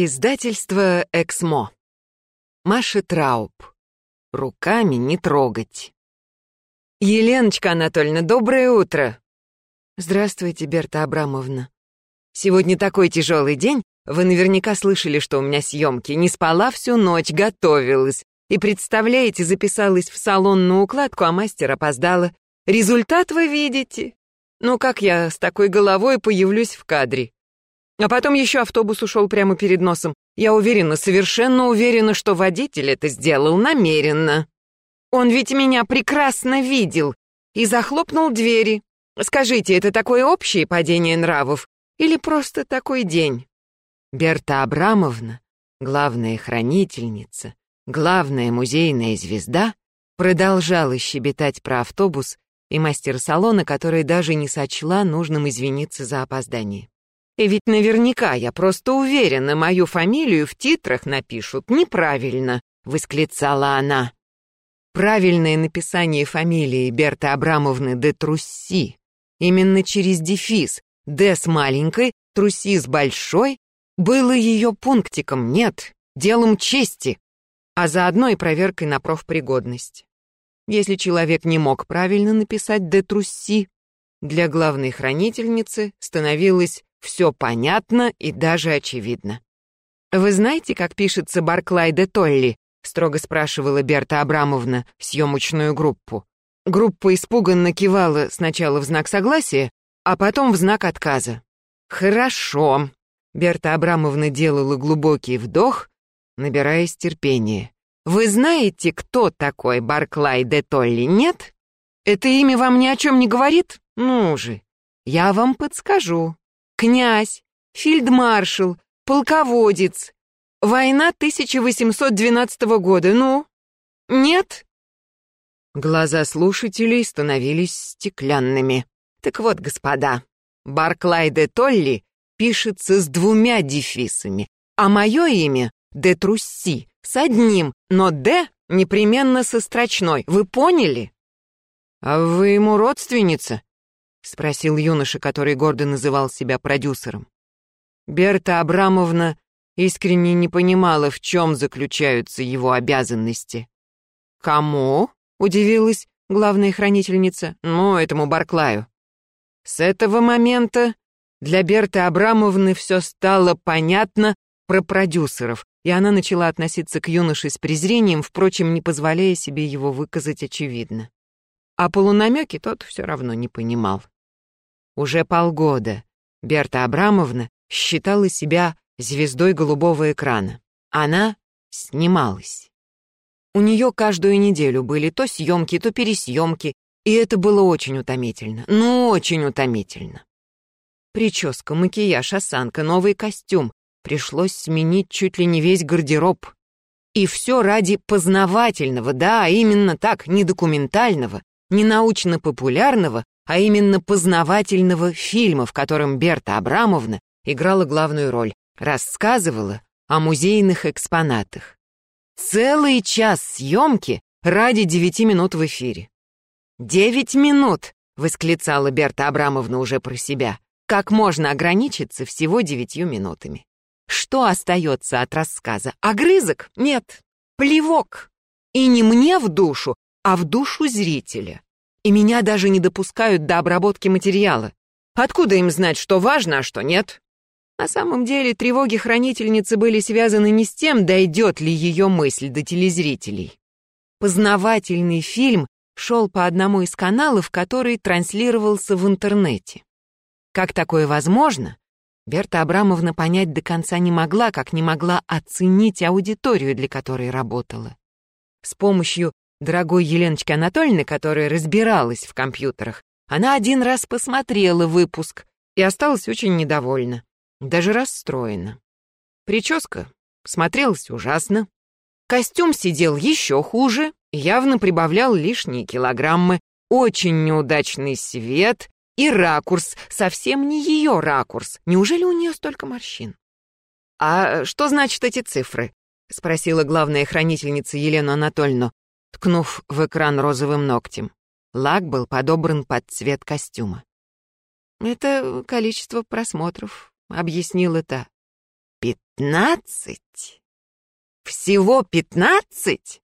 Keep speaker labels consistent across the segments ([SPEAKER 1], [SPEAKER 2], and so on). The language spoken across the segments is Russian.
[SPEAKER 1] Издательство «Эксмо». Маша Трауб. Руками не трогать. Еленочка Анатольевна, доброе утро. Здравствуйте, Берта Абрамовна. Сегодня такой тяжелый день. Вы наверняка слышали, что у меня съемки. Не спала всю ночь, готовилась. И, представляете, записалась в салон на укладку, а мастер опоздала. Результат вы видите. Ну как я с такой головой появлюсь в кадре? А потом еще автобус ушел прямо перед носом. Я уверена, совершенно уверена, что водитель это сделал намеренно. Он ведь меня прекрасно видел и захлопнул двери. Скажите, это такое общее падение нравов или просто такой день? Берта Абрамовна, главная хранительница, главная музейная звезда, продолжала щебетать про автобус и мастер салона, который даже не сочла нужным извиниться за опоздание. И ведь наверняка, я просто уверена, мою фамилию в титрах напишут неправильно, восклицала она. Правильное написание фамилии Берты Абрамовны де Трусси. Именно через дефис «Д» с маленькой, «Трусси» с большой было ее пунктиком, нет, делом чести, а заодно и проверкой на профпригодность. Если человек не мог правильно написать «де Трусси», для главной хранительницы становилось все понятно и даже очевидно. «Вы знаете, как пишется Барклай де Толли?» — строго спрашивала Берта Абрамовна съемочную группу. Группа испуганно кивала сначала в знак согласия, а потом в знак отказа. «Хорошо». Берта Абрамовна делала глубокий вдох, набираясь терпения. «Вы знаете, кто такой Барклай де Толли, нет? Это имя вам ни о чем не говорит? Ну же, я вам подскажу князь, фельдмаршал, полководец. Война 1812 года, ну? Нет? Глаза слушателей становились стеклянными. Так вот, господа, Барклай де Толли пишется с двумя дефисами, а мое имя де Трусси с одним, но де непременно со строчной. Вы поняли? А вы ему родственница? — спросил юноша, который гордо называл себя продюсером. Берта Абрамовна искренне не понимала, в чем заключаются его обязанности. «Кому?» — удивилась главная хранительница. «Ну, этому Барклаю». С этого момента для Берты Абрамовны все стало понятно про продюсеров, и она начала относиться к юноше с презрением, впрочем, не позволяя себе его выказать очевидно. А полунамеки тот все равно не понимал. Уже полгода Берта Абрамовна считала себя звездой голубого экрана. Она снималась. У нее каждую неделю были то съемки, то пересъемки, и это было очень утомительно, ну очень утомительно. Прическа, макияж, осанка, новый костюм. Пришлось сменить чуть ли не весь гардероб. И все ради познавательного, да, именно так, не документального, не научно-популярного, а именно познавательного фильма, в котором Берта Абрамовна играла главную роль, рассказывала о музейных экспонатах. Целый час съемки ради девяти минут в эфире. «Девять минут!» — восклицала Берта Абрамовна уже про себя. «Как можно ограничиться всего девятью минутами? Что остается от рассказа? Огрызок? Нет. Плевок. И не мне в душу, а в душу зрителя. И меня даже не допускают до обработки материала. Откуда им знать, что важно, а что нет? На самом деле тревоги хранительницы были связаны не с тем, дойдет ли ее мысль до телезрителей. Познавательный фильм шел по одному из каналов, который транслировался в интернете. Как такое возможно? Берта Абрамовна понять до конца не могла, как не могла оценить аудиторию, для которой работала. С помощью дорогой Еленочки Анатольевны, которая разбиралась в компьютерах, она один раз посмотрела выпуск и осталась очень недовольна, даже расстроена. Прическа смотрелась ужасно. Костюм сидел еще хуже, явно прибавлял лишние килограммы, очень неудачный свет и ракурс, совсем не ее ракурс. Неужели у нее столько морщин? «А что значат эти цифры?» — спросила главная хранительница Елену Анатольевну, ткнув в экран розовым ногтем. Лак был подобран под цвет костюма. «Это количество просмотров», — объяснила та. Пятнадцать? Всего пятнадцать?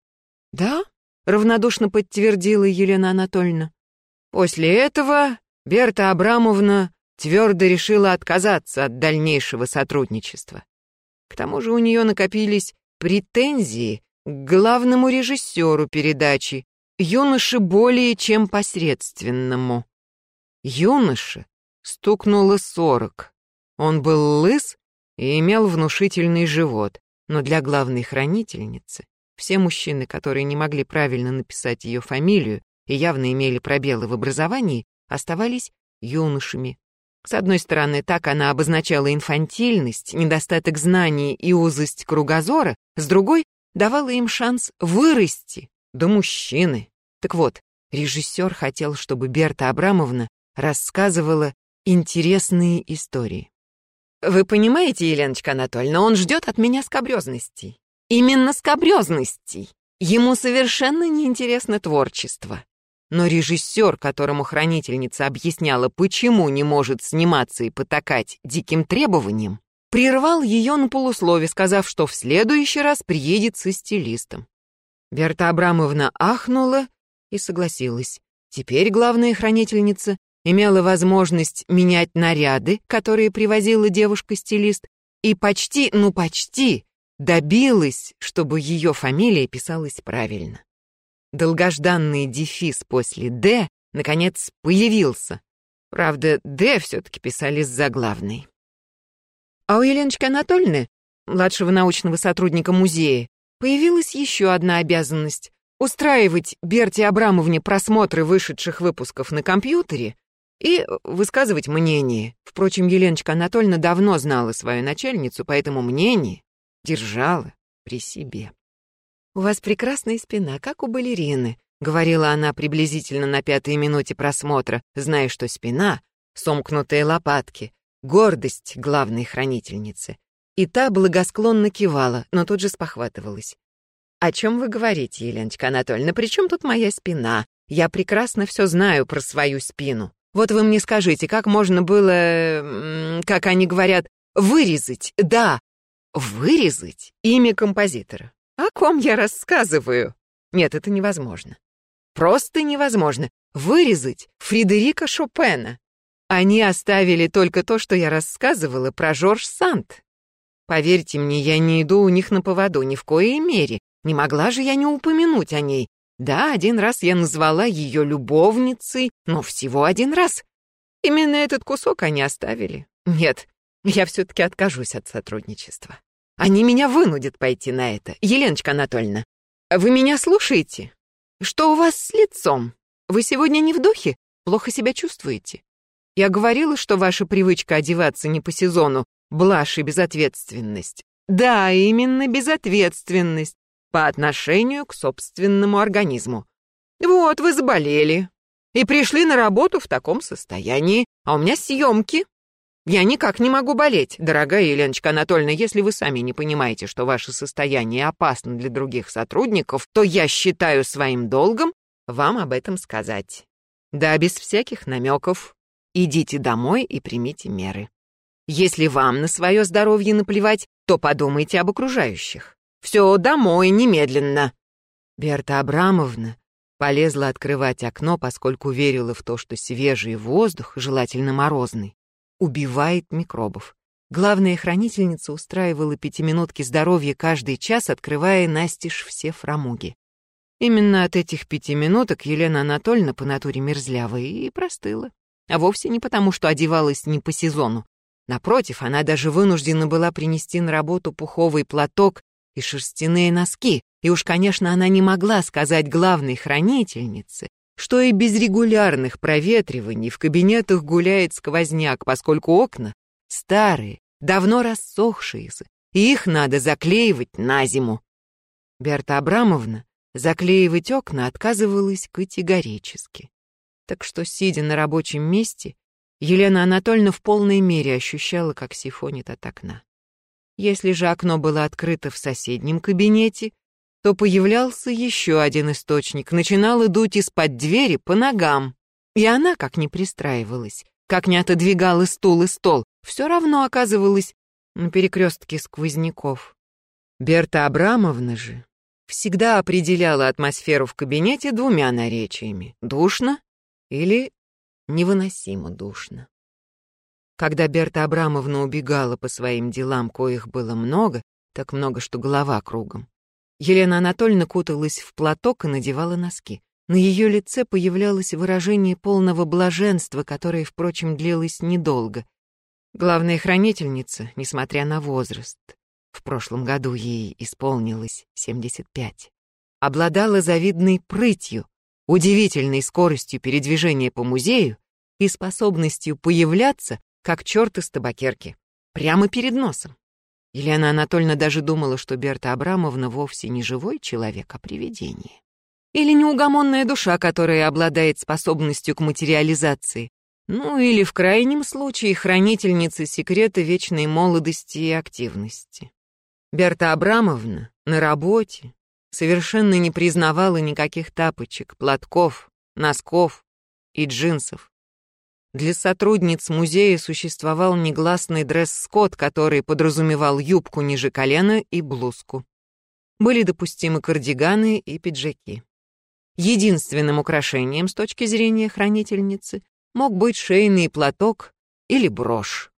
[SPEAKER 1] Да, равнодушно подтвердила Елена Анатольевна. После этого Берта Абрамовна твердо решила отказаться от дальнейшего сотрудничества. К тому же у нее накопились претензии главному режиссеру передачи, юноше более чем посредственному. Юноше стукнуло сорок. Он был лыс и имел внушительный живот, но для главной хранительницы все мужчины, которые не могли правильно написать ее фамилию и явно имели пробелы в образовании, оставались юношами. С одной стороны, так она обозначала инфантильность, недостаток знаний и узость кругозора, с другой — давала им шанс вырасти до мужчины. Так вот, режиссер хотел, чтобы Берта Абрамовна рассказывала интересные истории. Вы понимаете, Еленочка Анатольевна, он ждет от меня скобрезностей. Именно скобрезностей. Ему совершенно неинтересно творчество. Но режиссер, которому хранительница объясняла, почему не может сниматься и потакать диким требованиям, прервал ее на полуслове, сказав, что в следующий раз приедет со стилистом. Берта Абрамовна ахнула и согласилась. Теперь главная хранительница имела возможность менять наряды, которые привозила девушка-стилист, и почти, ну почти, добилась, чтобы ее фамилия писалась правильно. Долгожданный дефис после «Д» наконец появился. Правда, «Д» все-таки писали с заглавной. А у Еленочки Анатольевны, младшего научного сотрудника музея, появилась еще одна обязанность — устраивать Берте Абрамовне просмотры вышедших выпусков на компьютере и высказывать мнение. Впрочем, Еленочка Анатольевна давно знала свою начальницу, поэтому мнение держала при себе. «У вас прекрасная спина, как у балерины», — говорила она приблизительно на пятой минуте просмотра, зная, что спина, сомкнутые лопатки, гордость главной хранительницы. И та благосклонно кивала, но тут же спохватывалась. «О чем вы говорите, Еленочка Анатольевна? При чем тут моя спина? Я прекрасно все знаю про свою спину. Вот вы мне скажите, как можно было, как они говорят, вырезать, да, вырезать имя композитора? О ком я рассказываю? Нет, это невозможно. Просто невозможно. Вырезать Фредерика Шопена. Они оставили только то, что я рассказывала про Жорж Санд. Поверьте мне, я не иду у них на поводу ни в коей мере. Не могла же я не упомянуть о ней. Да, один раз я назвала ее любовницей, но всего один раз. Именно этот кусок они оставили. Нет, я все-таки откажусь от сотрудничества. Они меня вынудят пойти на это. Еленочка Анатольевна, вы меня слушаете? Что у вас с лицом? Вы сегодня не в духе? Плохо себя чувствуете? Я говорила, что ваша привычка одеваться не по сезону — блажь и безответственность. Да, именно безответственность по отношению к собственному организму. Вот, вы заболели и пришли на работу в таком состоянии, а у меня съемки. Я никак не могу болеть, дорогая Еленочка Анатольевна, если вы сами не понимаете, что ваше состояние опасно для других сотрудников, то я считаю своим долгом вам об этом сказать. Да, без всяких намеков. Идите домой и примите меры. Если вам на свое здоровье наплевать, то подумайте об окружающих. Все домой, немедленно!» Берта Абрамовна полезла открывать окно, поскольку верила в то, что свежий воздух, желательно морозный, убивает микробов. Главная хранительница устраивала пятиминутки здоровья каждый час, открывая настежь все фрамуги. Именно от этих пяти минуток Елена Анатольевна по натуре мерзлявая и простыла. А вовсе не потому, что одевалась не по сезону. Напротив, она даже вынуждена была принести на работу пуховый платок и шерстяные носки, и уж, конечно, она не могла сказать главной хранительнице, что и без регулярных проветриваний в кабинетах гуляет сквозняк, поскольку окна старые, давно рассохшиеся, и их надо заклеивать на зиму. Берта Абрамовна заклеивать окна отказывалась категорически. Так что, сидя на рабочем месте, Елена Анатольевна в полной мере ощущала, как сифонит от окна. Если же окно было открыто в соседнем кабинете, то появлялся еще один источник, начинал дуть из-под двери по ногам. И она, как ни пристраивалась, как не отодвигала стул и стол, все равно оказывалась на перекрестке сквозняков. Берта Абрамовна же всегда определяла атмосферу в кабинете двумя наречиями — душно или невыносимо душно. Когда Берта Абрамовна убегала по своим делам, коих было много, так много, что голова кругом, Елена Анатольевна куталась в платок и надевала носки. На ее лице появлялось выражение полного блаженства, которое, впрочем, длилось недолго. Главная хранительница, несмотря на возраст, в прошлом году ей исполнилось 75, обладала завидной прытью, удивительной скоростью передвижения по музею и способностью появляться, как черт из табакерки, прямо перед носом. Елена Анатольевна даже думала, что Берта Абрамовна вовсе не живой человек, а привидение. Или неугомонная душа, которая обладает способностью к материализации. Ну или в крайнем случае хранительница секрета вечной молодости и активности. Берта Абрамовна на работе совершенно не признавала никаких тапочек, платков, носков и джинсов. Для сотрудниц музея существовал негласный дресс-код, который подразумевал юбку ниже колена и блузку. Были допустимы кардиганы и пиджаки. Единственным украшением с точки зрения хранительницы мог быть шейный платок или брошь.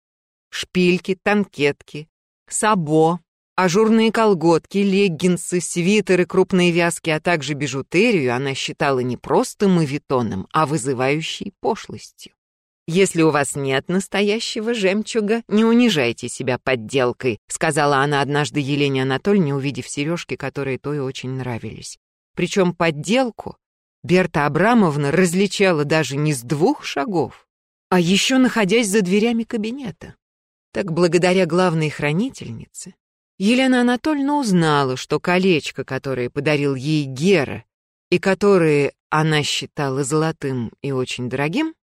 [SPEAKER 1] Шпильки, танкетки, сабо, ажурные колготки, леггинсы, свитеры, крупные вязки, а также бижутерию она считала не просто мавитоном, а вызывающей пошлостью. «Если у вас нет настоящего жемчуга, не унижайте себя подделкой», сказала она однажды Елене Анатольевне, увидев сережки, которые той очень нравились. Причем подделку Берта Абрамовна различала даже не с двух шагов, а еще находясь за дверями кабинета. Так благодаря главной хранительнице Елена Анатольевна узнала, что колечко, которое подарил ей Гера, и которое она считала золотым и очень дорогим,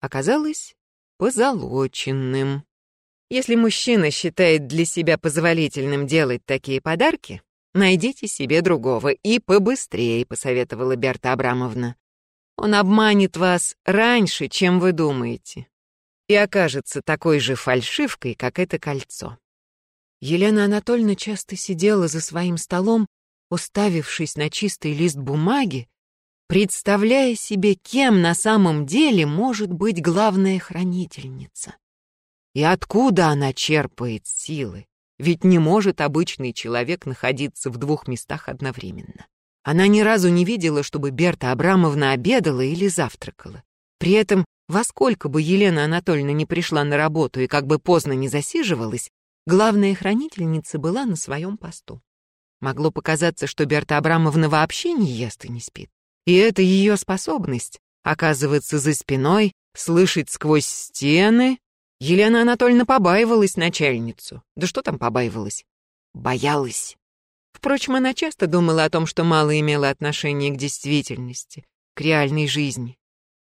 [SPEAKER 1] оказалось позолоченным. Если мужчина считает для себя позволительным делать такие подарки, Найдите себе другого и побыстрее, посоветовала Берта Абрамовна. Он обманет вас раньше, чем вы думаете, и окажется такой же фальшивкой, как это кольцо. Елена Анатольевна часто сидела за своим столом, уставившись на чистый лист бумаги, представляя себе, кем на самом деле может быть главная хранительница. И откуда она черпает силы? Ведь не может обычный человек находиться в двух местах одновременно. Она ни разу не видела, чтобы Берта Абрамовна обедала или завтракала. При этом, во сколько бы Елена Анатольевна не пришла на работу и как бы поздно не засиживалась, главная хранительница была на своем посту. Могло показаться, что Берта Абрамовна вообще не ест и не спит. И это ее способность оказываться за спиной, слышать сквозь стены Елена Анатольевна побаивалась начальницу. Да что там побаивалась? Боялась. Впрочем, она часто думала о том, что мало имела отношения к действительности, к реальной жизни.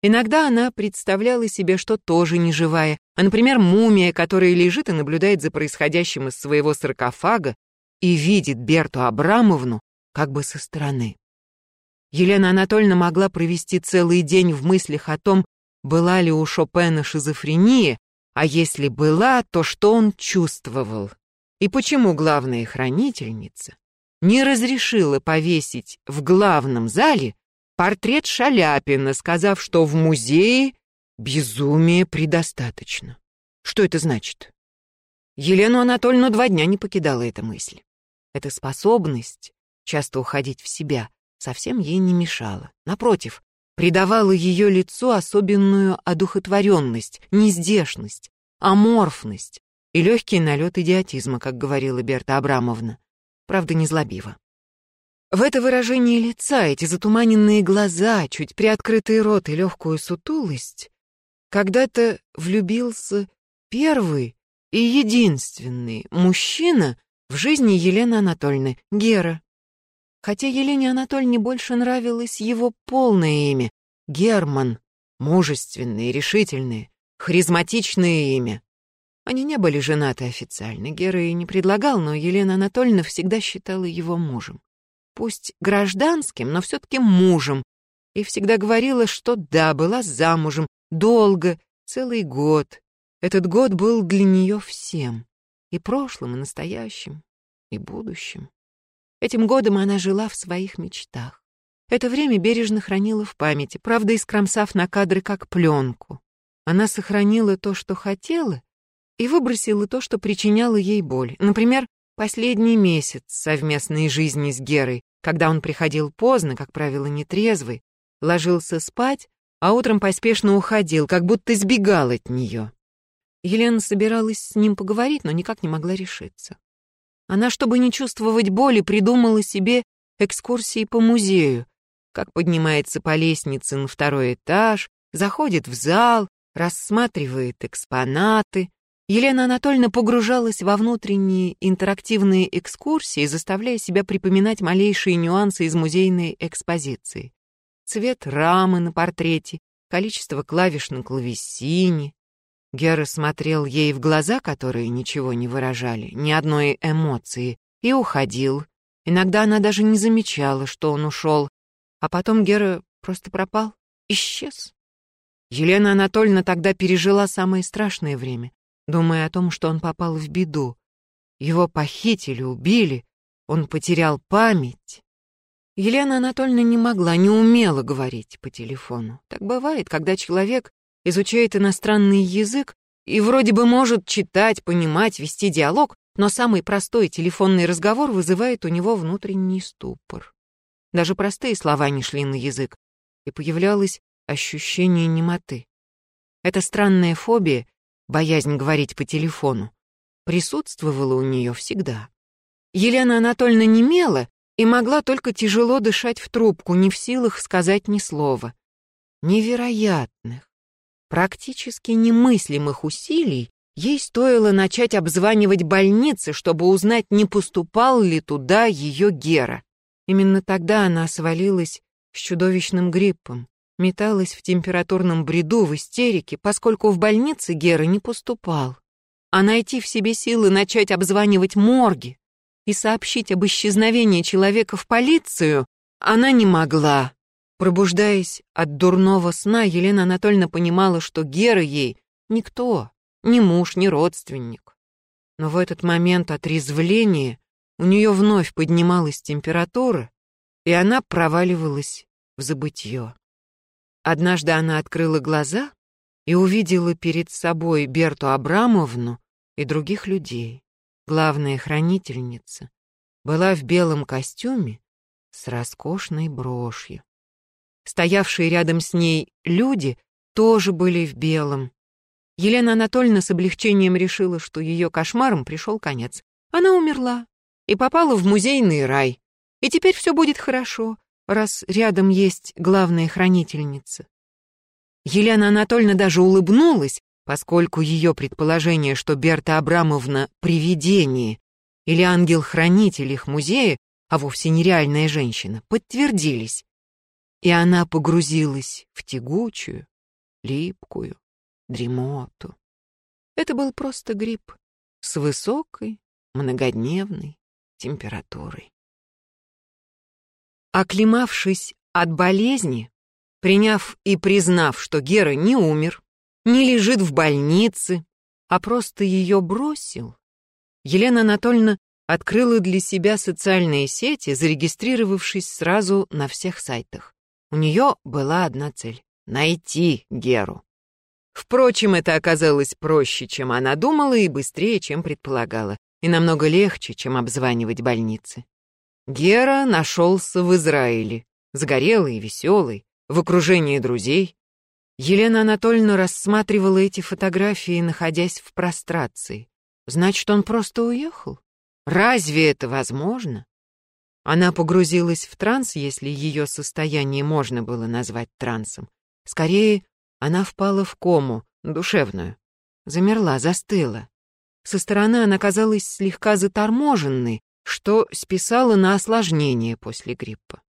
[SPEAKER 1] Иногда она представляла себе, что тоже не живая, а, например, мумия, которая лежит и наблюдает за происходящим из своего саркофага и видит Берту Абрамовну как бы со стороны. Елена Анатольевна могла провести целый день в мыслях о том, была ли у Шопена шизофрения, а если была, то что он чувствовал? И почему главная хранительница не разрешила повесить в главном зале портрет Шаляпина, сказав, что в музее безумия предостаточно? Что это значит? Елену Анатольевну два дня не покидала эта мысль. Эта способность часто уходить в себя совсем ей не мешала. Напротив, придавало ее лицу особенную одухотворенность, нездешность, аморфность и легкий налет идиотизма, как говорила Берта Абрамовна. Правда, не злобиво. В это выражение лица, эти затуманенные глаза, чуть приоткрытый рот и легкую сутулость, когда-то влюбился первый и единственный мужчина в жизни Елены Анатольевны, Гера. Хотя Елене Анатольевне больше нравилось его полное имя — Герман, мужественное, решительное, харизматичное имя. Они не были женаты официально, Гера и не предлагал, но Елена Анатольевна всегда считала его мужем. Пусть гражданским, но все-таки мужем. И всегда говорила, что да, была замужем, долго, целый год. Этот год был для нее всем. И прошлым, и настоящим, и будущим. Этим годом она жила в своих мечтах. Это время бережно хранила в памяти, правда, искромсав на кадры как пленку. Она сохранила то, что хотела, и выбросила то, что причиняло ей боль. Например, последний месяц совместной жизни с Герой, когда он приходил поздно, как правило, нетрезвый, ложился спать, а утром поспешно уходил, как будто сбегал от нее. Елена собиралась с ним поговорить, но никак не могла решиться. Она, чтобы не чувствовать боли, придумала себе экскурсии по музею, как поднимается по лестнице на второй этаж, заходит в зал, рассматривает экспонаты. Елена Анатольевна погружалась во внутренние интерактивные экскурсии, заставляя себя припоминать малейшие нюансы из музейной экспозиции цвет рамы на портрете, количество клавиш на клавесине. Гера смотрел ей в глаза, которые ничего не выражали, ни одной эмоции, и уходил. Иногда она даже не замечала, что он ушел, а потом Гера просто пропал, исчез. Елена Анатольевна тогда пережила самое страшное время, думая о том, что он попал в беду. Его похитили, убили, он потерял память. Елена Анатольевна не могла, не умела говорить по телефону. Так бывает, когда человек изучает иностранный язык и вроде бы может читать, понимать, вести диалог, но самый простой телефонный разговор вызывает у него внутренний ступор. Даже простые слова не шли на язык, и появлялось ощущение немоты. Эта странная фобия, боязнь говорить по телефону, присутствовала у нее всегда. Елена Анатольевна немела и могла только тяжело дышать в трубку, не в силах сказать ни слова. Невероятных, практически немыслимых усилий ей стоило начать обзванивать больницы, чтобы узнать, не поступал ли туда ее Гера. Именно тогда она свалилась с чудовищным гриппом, металась в температурном бреду, в истерике, поскольку в больнице Гера не поступал. А найти в себе силы начать обзванивать морги, и сообщить об исчезновении человека в полицию она не могла. Пробуждаясь от дурного сна, Елена Анатольевна понимала, что Гера ей никто, ни муж, ни родственник. Но в этот момент отрезвления у нее вновь поднималась температура, и она проваливалась в забытье. Однажды она открыла глаза и увидела перед собой Берту Абрамовну и других людей главная хранительница, была в белом костюме с роскошной брошью. Стоявшие рядом с ней люди тоже были в белом. Елена Анатольевна с облегчением решила, что ее кошмаром пришел конец. Она умерла и попала в музейный рай. И теперь все будет хорошо, раз рядом есть главная хранительница. Елена Анатольевна даже улыбнулась, поскольку ее предположение, что Берта Абрамовна — привидение или ангел-хранитель их музея, а вовсе не реальная женщина, подтвердились. И она погрузилась в тягучую, липкую дремоту. Это был просто грипп с высокой, многодневной температурой. Оклемавшись от болезни, приняв и признав, что Гера не умер, не лежит в больнице, а просто ее бросил. Елена Анатольевна открыла для себя социальные сети, зарегистрировавшись сразу на всех сайтах. У нее была одна цель — найти Геру. Впрочем, это оказалось проще, чем она думала, и быстрее, чем предполагала, и намного легче, чем обзванивать больницы. Гера нашелся в Израиле, загорелый веселый, в окружении друзей, Елена Анатольевна рассматривала эти фотографии, находясь в прострации. Значит, он просто уехал? Разве это возможно? Она погрузилась в транс, если ее состояние можно было назвать трансом. Скорее, она впала в кому, душевную. Замерла, застыла. Со стороны она казалась слегка заторможенной, что списала на осложнение после гриппа.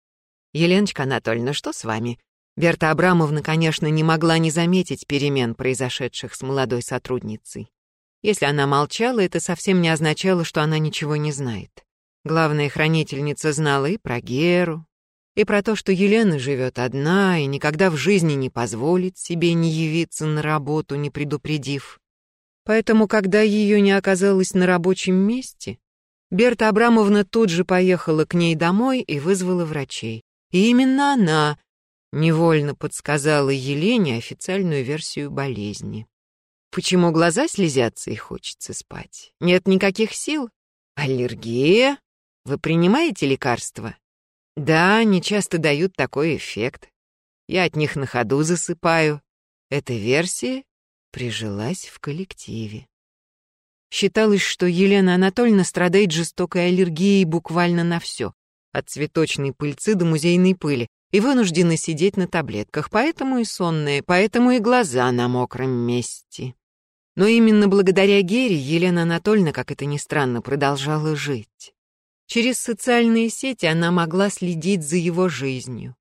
[SPEAKER 1] «Еленочка Анатольевна, что с вами?» Берта Абрамовна, конечно, не могла не заметить перемен, произошедших с молодой сотрудницей. Если она молчала, это совсем не означало, что она ничего не знает. Главная хранительница знала и про Геру, и про то, что Елена живет одна и никогда в жизни не позволит себе не явиться на работу, не предупредив. Поэтому, когда ее не оказалось на рабочем месте, Берта Абрамовна тут же поехала к ней домой и вызвала врачей. И именно она невольно подсказала Елене официальную версию болезни. Почему глаза слезятся и хочется спать? Нет никаких сил? Аллергия? Вы принимаете лекарства? Да, они часто дают такой эффект. Я от них на ходу засыпаю. Эта версия прижилась в коллективе. Считалось, что Елена Анатольевна страдает жестокой аллергией буквально на все, от цветочной пыльцы до музейной пыли, и вынуждена сидеть на таблетках, поэтому и сонная, поэтому и глаза на мокром месте. Но именно благодаря Гере Елена Анатольевна, как это ни странно, продолжала жить. Через социальные сети она могла следить за его жизнью,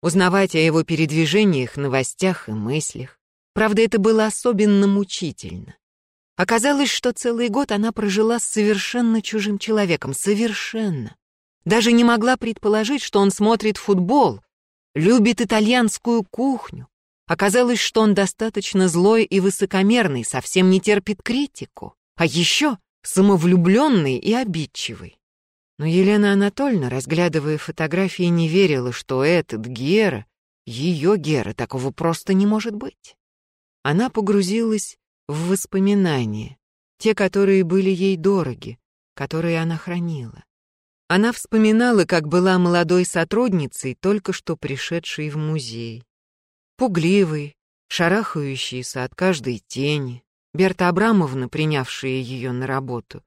[SPEAKER 1] узнавать о его передвижениях, новостях и мыслях. Правда, это было особенно мучительно. Оказалось, что целый год она прожила с совершенно чужим человеком, совершенно. Даже не могла предположить, что он смотрит футбол, любит итальянскую кухню. Оказалось, что он достаточно злой и высокомерный, совсем не терпит критику, а еще самовлюбленный и обидчивый. Но Елена Анатольевна, разглядывая фотографии, не верила, что этот Гера, ее Гера, такого просто не может быть. Она погрузилась в воспоминания, те, которые были ей дороги, которые она хранила. Она вспоминала, как была молодой сотрудницей, только что пришедшей в музей. Пугливой, шарахающейся от каждой тени. Берта Абрамовна, принявшая ее на работу,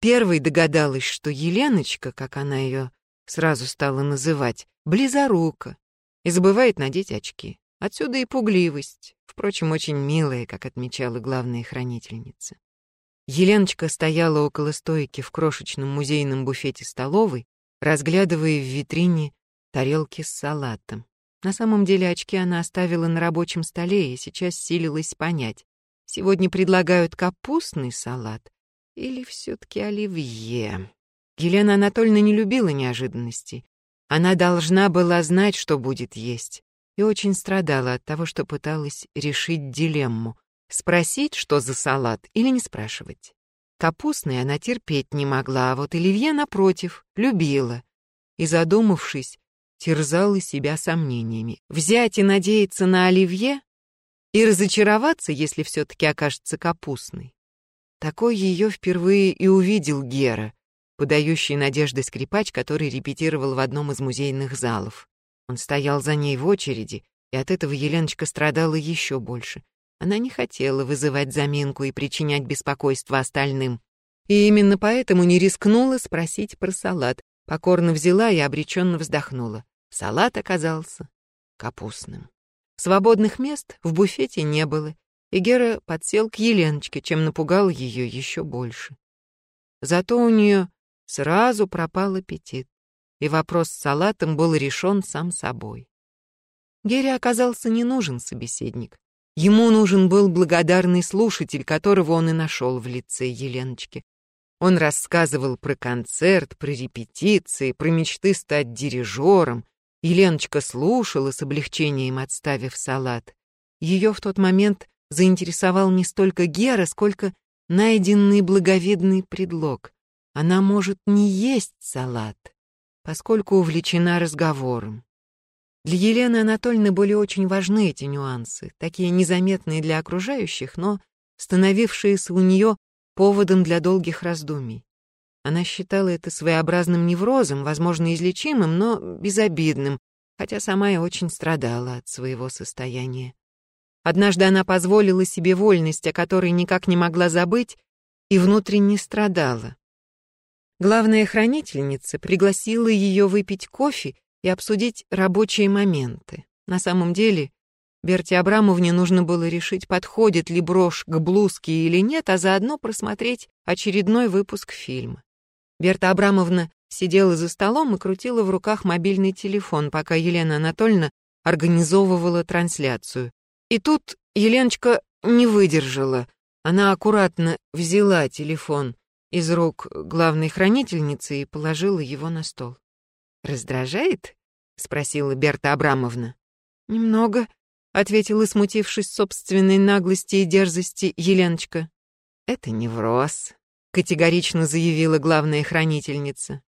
[SPEAKER 1] первой догадалась, что Еленочка, как она ее сразу стала называть, близорука и забывает надеть очки. Отсюда и пугливость, впрочем, очень милая, как отмечала главная хранительница. Еленочка стояла около стойки в крошечном музейном буфете столовой, разглядывая в витрине тарелки с салатом. На самом деле очки она оставила на рабочем столе и сейчас силилась понять, сегодня предлагают капустный салат или все-таки оливье. Елена Анатольевна не любила неожиданностей. Она должна была знать, что будет есть и очень страдала от того, что пыталась решить дилемму — спросить, что за салат, или не спрашивать. Капустный она терпеть не могла, а вот Оливье, напротив, любила. И, задумавшись, терзала себя сомнениями. Взять и надеяться на Оливье? И разочароваться, если все-таки окажется капустный? Такой ее впервые и увидел Гера, подающий надежды скрипач, который репетировал в одном из музейных залов. Он стоял за ней в очереди, и от этого Еленочка страдала еще больше. Она не хотела вызывать заминку и причинять беспокойство остальным. И именно поэтому не рискнула спросить про салат. Покорно взяла и обреченно вздохнула. Салат оказался капустным. Свободных мест в буфете не было, и Гера подсел к Еленочке, чем напугал ее еще больше. Зато у нее сразу пропал аппетит и вопрос с салатом был решен сам собой. Гере оказался не нужен собеседник. Ему нужен был благодарный слушатель, которого он и нашел в лице Еленочки. Он рассказывал про концерт, про репетиции, про мечты стать дирижером. Еленочка слушала с облегчением, отставив салат. Ее в тот момент заинтересовал не столько Гера, сколько найденный благовидный предлог. Она может не есть салат поскольку увлечена разговором. Для Елены Анатольевны были очень важны эти нюансы, такие незаметные для окружающих, но становившиеся у нее поводом для долгих раздумий. Она считала это своеобразным неврозом, возможно, излечимым, но безобидным, хотя сама и очень страдала от своего состояния. Однажды она позволила себе вольность, о которой никак не могла забыть, и внутренне страдала. Главная хранительница пригласила ее выпить кофе и обсудить рабочие моменты. На самом деле, Берте Абрамовне нужно было решить, подходит ли брошь к блузке или нет, а заодно просмотреть очередной выпуск фильма. Берта Абрамовна сидела за столом и крутила в руках мобильный телефон, пока Елена Анатольевна организовывала трансляцию. И тут Еленочка не выдержала. Она аккуратно взяла телефон из рук главной хранительницы и положила его на стол. «Раздражает?» — спросила Берта Абрамовна. «Немного», — ответила, смутившись собственной наглости и дерзости, Еленочка. это невроз», — категорично заявила главная хранительница.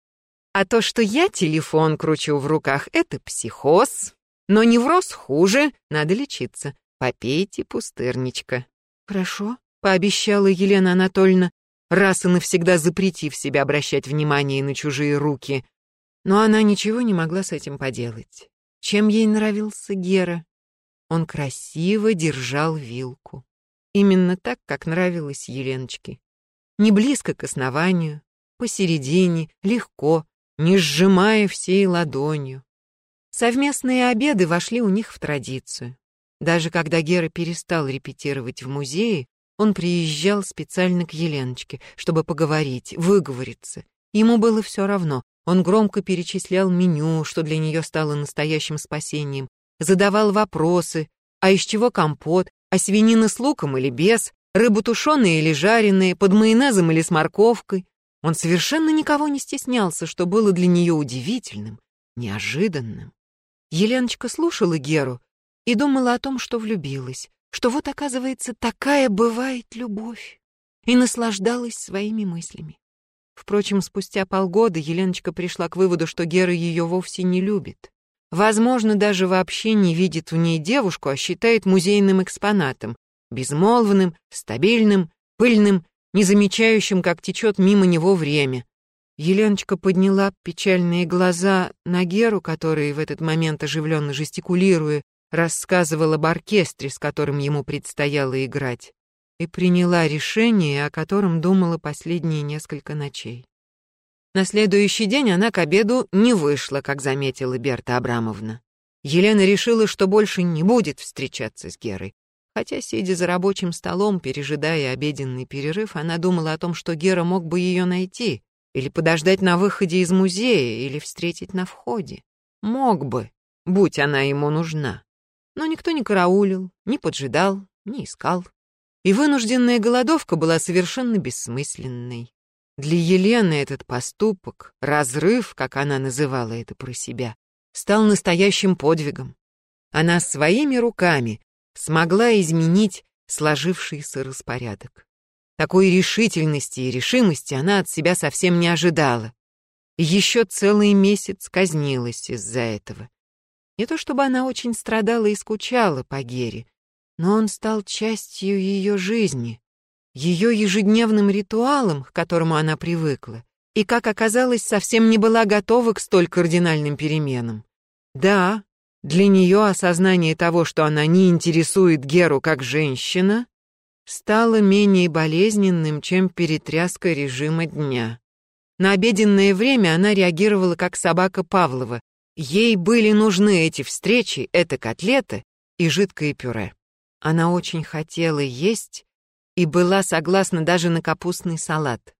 [SPEAKER 1] «А то, что я телефон кручу в руках, это психоз. Но невроз хуже, надо лечиться. Попейте пустырничка». «Хорошо», — пообещала Елена Анатольевна, раз и навсегда запретив себе обращать внимание на чужие руки. Но она ничего не могла с этим поделать. Чем ей нравился Гера? Он красиво держал вилку. Именно так, как нравилось Еленочке. Не близко к основанию, посередине, легко, не сжимая всей ладонью. Совместные обеды вошли у них в традицию. Даже когда Гера перестал репетировать в музее, он приезжал специально к Еленочке, чтобы поговорить, выговориться. Ему было все равно. Он громко перечислял меню, что для нее стало настоящим спасением, задавал вопросы, а из чего компот, а свинина с луком или без, рыбу тушеная или жареная, под майонезом или с морковкой. Он совершенно никого не стеснялся, что было для нее удивительным, неожиданным. Еленочка слушала Геру и думала о том, что влюбилась, что вот, оказывается, такая бывает любовь, и наслаждалась своими мыслями. Впрочем, спустя полгода Еленочка пришла к выводу, что Гера ее вовсе не любит. Возможно, даже вообще не видит в ней девушку, а считает музейным экспонатом, безмолвным, стабильным, пыльным, не замечающим, как течет мимо него время. Еленочка подняла печальные глаза на Геру, который в этот момент, оживленно жестикулируя, рассказывал об оркестре, с которым ему предстояло играть, и приняла решение, о котором думала последние несколько ночей. На следующий день она к обеду не вышла, как заметила Берта Абрамовна. Елена решила, что больше не будет встречаться с Герой. Хотя, сидя за рабочим столом, пережидая обеденный перерыв, она думала о том, что Гера мог бы ее найти, или подождать на выходе из музея, или встретить на входе. Мог бы, будь она ему нужна. Но никто не караулил, не поджидал, не искал. И вынужденная голодовка была совершенно бессмысленной. Для Елены этот поступок, разрыв, как она называла это про себя, стал настоящим подвигом. Она своими руками смогла изменить сложившийся распорядок. Такой решительности и решимости она от себя совсем не ожидала. еще целый месяц казнилась из-за этого. Не то чтобы она очень страдала и скучала по Гере, но он стал частью ее жизни, ее ежедневным ритуалом, к которому она привыкла, и, как оказалось, совсем не была готова к столь кардинальным переменам. Да, для нее осознание того, что она не интересует Геру как женщина, стало менее болезненным, чем перетряска режима дня. На обеденное время она реагировала как собака Павлова, Ей были нужны эти встречи, это котлеты и жидкое пюре. Она очень хотела есть и была согласна даже на капустный салат.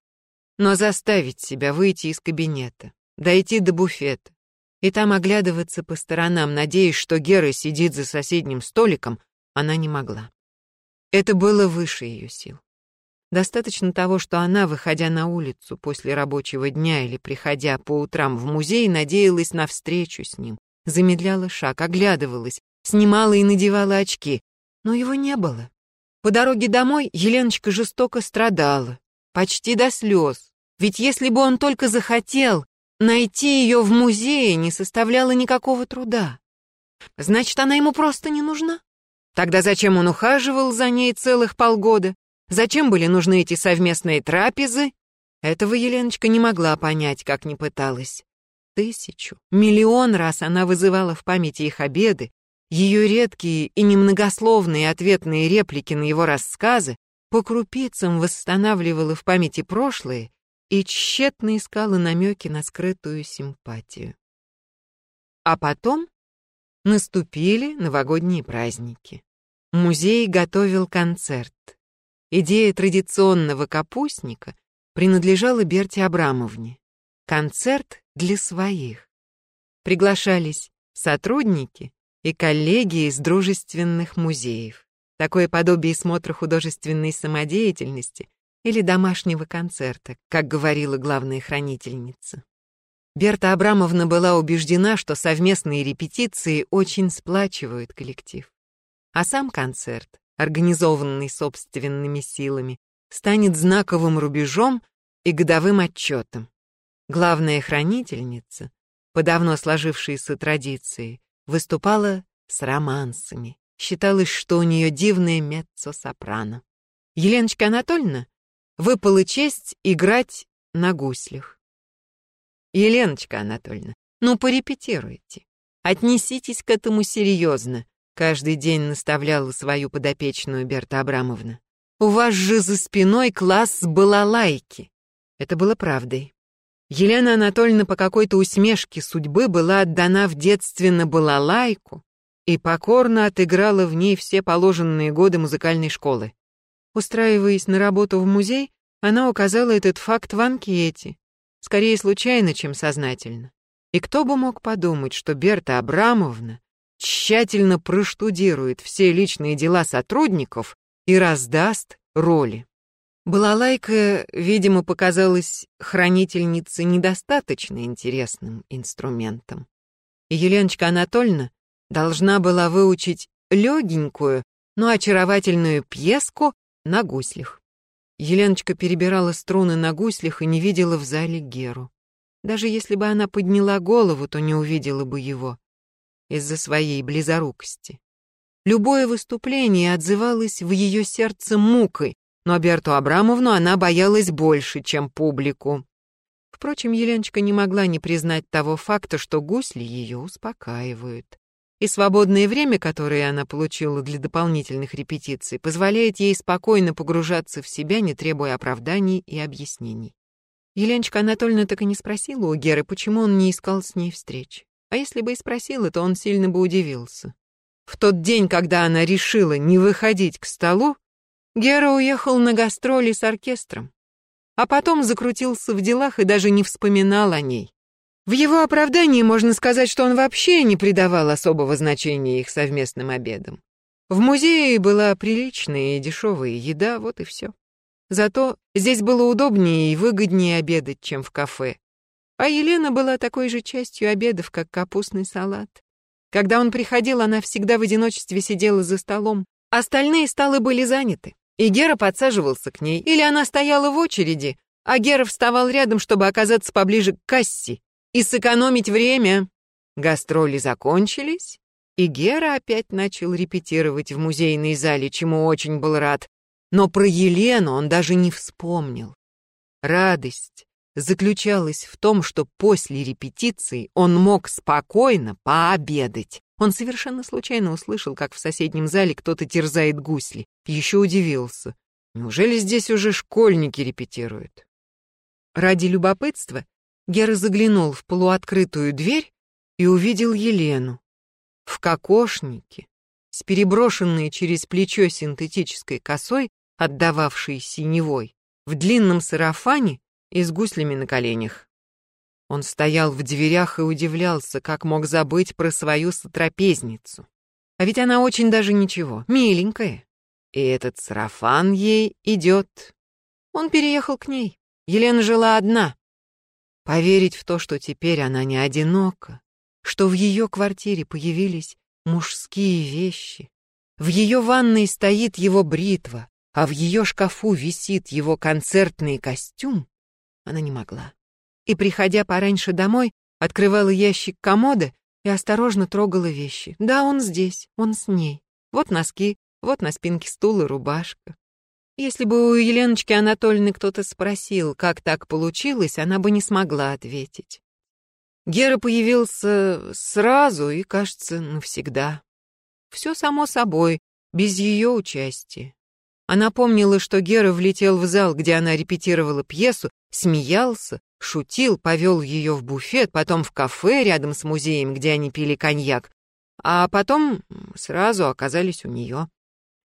[SPEAKER 1] Но заставить себя выйти из кабинета, дойти до буфета и там оглядываться по сторонам, надеясь, что Гера сидит за соседним столиком, она не могла. Это было выше ее сил. Достаточно того, что она, выходя на улицу после рабочего дня или приходя по утрам в музей, надеялась на встречу с ним, замедляла шаг, оглядывалась, снимала и надевала очки. Но его не было. По дороге домой Еленочка жестоко страдала, почти до слез. Ведь если бы он только захотел, найти ее в музее не составляло никакого труда. Значит, она ему просто не нужна? Тогда зачем он ухаживал за ней целых полгода? Зачем были нужны эти совместные трапезы? Этого Еленочка не могла понять, как не пыталась. Тысячу, миллион раз она вызывала в памяти их обеды, ее редкие и немногословные ответные реплики на его рассказы по крупицам восстанавливала в памяти прошлое и тщетно искала намеки на скрытую симпатию. А потом наступили новогодние праздники. Музей готовил концерт. Идея традиционного капустника принадлежала Берте Абрамовне. Концерт для своих. Приглашались сотрудники и коллеги из дружественных музеев. Такое подобие смотра художественной самодеятельности или домашнего концерта, как говорила главная хранительница. Берта Абрамовна была убеждена, что совместные репетиции очень сплачивают коллектив. А сам концерт организованный собственными силами, станет знаковым рубежом и годовым отчетом. Главная хранительница, по давно сложившейся традиции, выступала с романсами. Считалось, что у нее дивное меццо-сопрано. Еленочка Анатольевна выпала честь играть на гуслях. Еленочка Анатольевна, ну порепетируйте. Отнеситесь к этому серьезно, каждый день наставляла свою подопечную Берта Абрамовна. У вас же за спиной класс балалайки. Это было правдой. Елена Анатольевна по какой-то усмешке судьбы была отдана в детстве на балалайку и покорно отыграла в ней все положенные годы музыкальной школы. Устраиваясь на работу в музей, она указала этот факт в анкете, скорее случайно, чем сознательно. И кто бы мог подумать, что Берта Абрамовна тщательно проштудирует все личные дела сотрудников и раздаст роли. Балалайка, видимо, показалась хранительнице недостаточно интересным инструментом. Еленочка Анатольевна должна была выучить легенькую, но очаровательную пьеску на гуслях. Еленочка перебирала струны на гуслях и не видела в зале Геру. Даже если бы она подняла голову, то не увидела бы его из-за своей близорукости. Любое выступление отзывалось в ее сердце мукой, но Берту Абрамовну она боялась больше, чем публику. Впрочем, Еленочка не могла не признать того факта, что гусли ее успокаивают. И свободное время, которое она получила для дополнительных репетиций, позволяет ей спокойно погружаться в себя, не требуя оправданий и объяснений. Еленочка Анатольевна так и не спросила у Геры, почему он не искал с ней встреч. А если бы и спросила, то он сильно бы удивился. В тот день, когда она решила не выходить к столу, Гера уехал на гастроли с оркестром, а потом закрутился в делах и даже не вспоминал о ней. В его оправдании можно сказать, что он вообще не придавал особого значения их совместным обедам. В музее была приличная и дешевая еда, вот и все. Зато здесь было удобнее и выгоднее обедать, чем в кафе. А Елена была такой же частью обедов, как капустный салат. Когда он приходил, она всегда в одиночестве сидела за столом. Остальные столы были заняты. И Гера подсаживался к ней, или она стояла в очереди, а Гера вставал рядом, чтобы оказаться поближе к кассе и сэкономить время. Гастроли закончились, и Гера опять начал репетировать в музейной зале, чему очень был рад. Но про Елену он даже не вспомнил. Радость заключалась в том, что после репетиции он мог спокойно пообедать. Он совершенно случайно услышал, как в соседнем зале кто-то терзает гусли. Еще удивился. Неужели здесь уже школьники репетируют? Ради любопытства Гера заглянул в полуоткрытую дверь и увидел Елену. В кокошнике, с переброшенной через плечо синтетической косой, отдававшей синевой, в длинном сарафане и с гуслями на коленях. Он стоял в дверях и удивлялся, как мог забыть про свою сотрапезницу. А ведь она очень даже ничего, миленькая. И этот сарафан ей идет. Он переехал к ней. Елена жила одна. Поверить в то, что теперь она не одинока, что в ее квартире появились мужские вещи. В ее ванной стоит его бритва, а в ее шкафу висит его концертный костюм, она не могла и, приходя пораньше домой, открывала ящик комода и осторожно трогала вещи. Да, он здесь, он с ней. Вот носки, вот на спинке стула рубашка. Если бы у Еленочки Анатольевны кто-то спросил, как так получилось, она бы не смогла ответить. Гера появился сразу и, кажется, навсегда. Все само собой, без ее участия. Она помнила, что Гера влетел в зал, где она репетировала пьесу, смеялся, шутил, повел ее в буфет, потом в кафе рядом с музеем, где они пили коньяк, а потом сразу оказались у нее.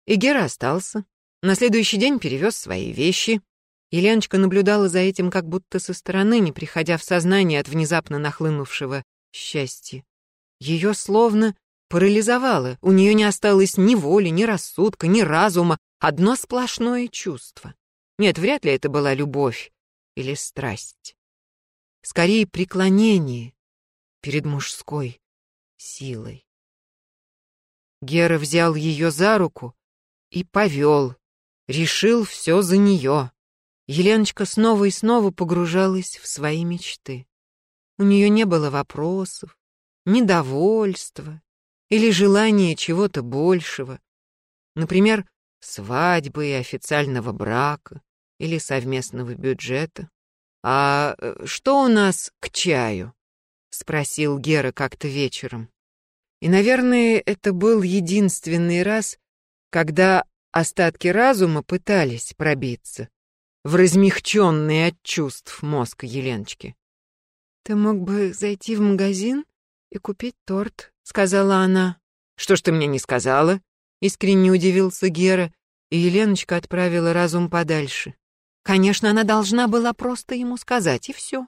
[SPEAKER 1] И Гера остался. На следующий день перевез свои вещи. Еленочка наблюдала за этим как будто со стороны, не приходя в сознание от внезапно нахлынувшего счастья. Ее словно парализовало, у нее не осталось ни воли, ни рассудка, ни разума, одно сплошное чувство. Нет, вряд ли это была любовь или страсть скорее преклонение перед мужской силой. Гера взял ее за руку и повел, решил все за нее. Еленочка снова и снова погружалась в свои мечты. У нее не было вопросов, недовольства или желания чего-то большего. Например, свадьбы и официального брака или совместного бюджета. «А э, что у нас к чаю?» — спросил Гера как-то вечером. И, наверное, это был единственный раз, когда остатки разума пытались пробиться в размягченный от чувств мозг Еленочки. «Ты мог бы зайти в магазин и купить торт», — сказала она. «Что ж ты мне не сказала?» — искренне удивился Гера, и Еленочка отправила разум подальше. Конечно, она должна была просто ему сказать, и все.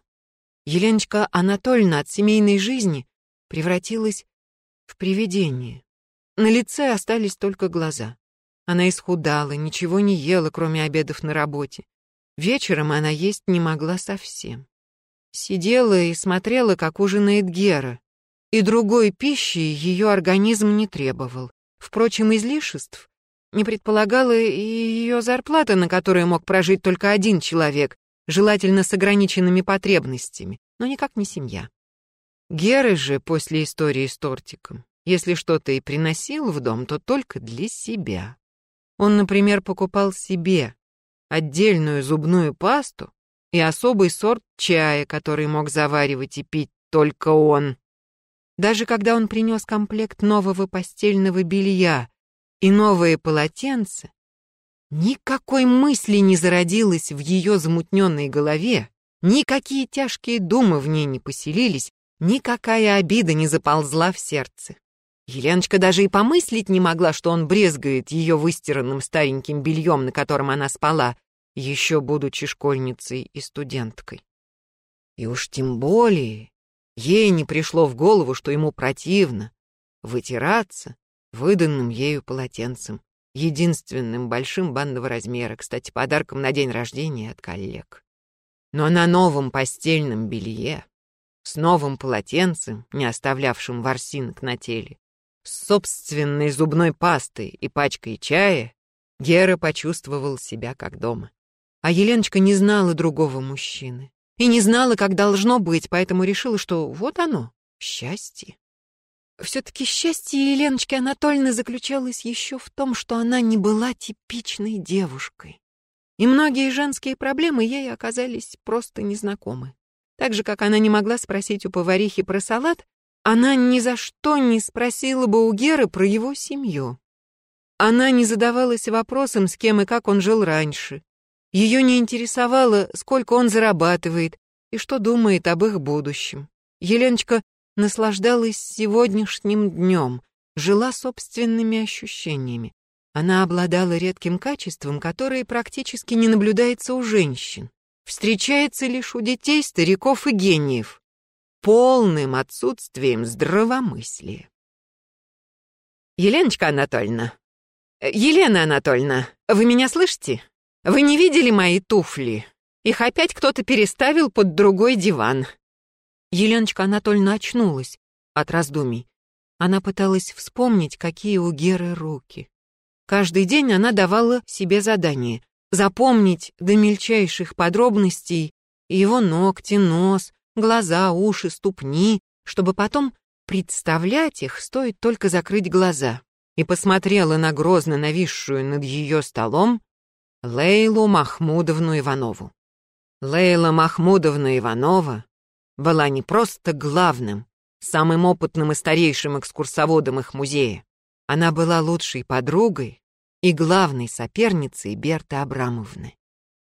[SPEAKER 1] Еленочка Анатольевна от семейной жизни превратилась в привидение. На лице остались только глаза. Она исхудала, ничего не ела, кроме обедов на работе. Вечером она есть не могла совсем. Сидела и смотрела, как ужинает Гера. И другой пищи ее организм не требовал. Впрочем, излишеств не предполагала и ее зарплата, на которую мог прожить только один человек, желательно с ограниченными потребностями, но никак не семья. Геры же после истории с тортиком, если что-то и приносил в дом, то только для себя. Он, например, покупал себе отдельную зубную пасту и особый сорт чая, который мог заваривать и пить только он. Даже когда он принес комплект нового постельного белья, и новые полотенца, никакой мысли не зародилось в ее замутненной голове, никакие тяжкие думы в ней не поселились, никакая обида не заползла в сердце. Еленочка даже и помыслить не могла, что он брезгает ее выстиранным стареньким бельем, на котором она спала, еще будучи школьницей и студенткой. И уж тем более ей не пришло в голову, что ему противно вытираться выданным ею полотенцем, единственным большим банного размера, кстати, подарком на день рождения от коллег. Но на новом постельном белье, с новым полотенцем, не оставлявшим ворсинок на теле, с собственной зубной пастой и пачкой чая, Гера почувствовал себя как дома. А Еленочка не знала другого мужчины. И не знала, как должно быть, поэтому решила, что вот оно, счастье. Все-таки счастье Еленочки Анатольевны заключалось еще в том, что она не была типичной девушкой. И многие женские проблемы ей оказались просто незнакомы. Так же, как она не могла спросить у поварихи про салат, она ни за что не спросила бы у Геры про его семью. Она не задавалась вопросом, с кем и как он жил раньше. Ее не интересовало, сколько он зарабатывает и что думает об их будущем. Еленочка наслаждалась сегодняшним днем, жила собственными ощущениями. Она обладала редким качеством, которое практически не наблюдается у женщин. Встречается лишь у детей, стариков и гениев. Полным отсутствием здравомыслия. Еленочка Анатольевна, Елена Анатольевна, вы меня слышите? Вы не видели мои туфли? Их опять кто-то переставил под другой диван. Еленочка Анатольевна очнулась от раздумий. Она пыталась вспомнить, какие у Геры руки. Каждый день она давала себе задание запомнить до мельчайших подробностей его ногти, нос, глаза, уши, ступни, чтобы потом представлять их, стоит только закрыть глаза. И посмотрела на грозно нависшую над ее столом Лейлу Махмудовну Иванову. Лейла Махмудовна Иванова была не просто главным, самым опытным и старейшим экскурсоводом их музея. Она была лучшей подругой и главной соперницей Берты Абрамовны.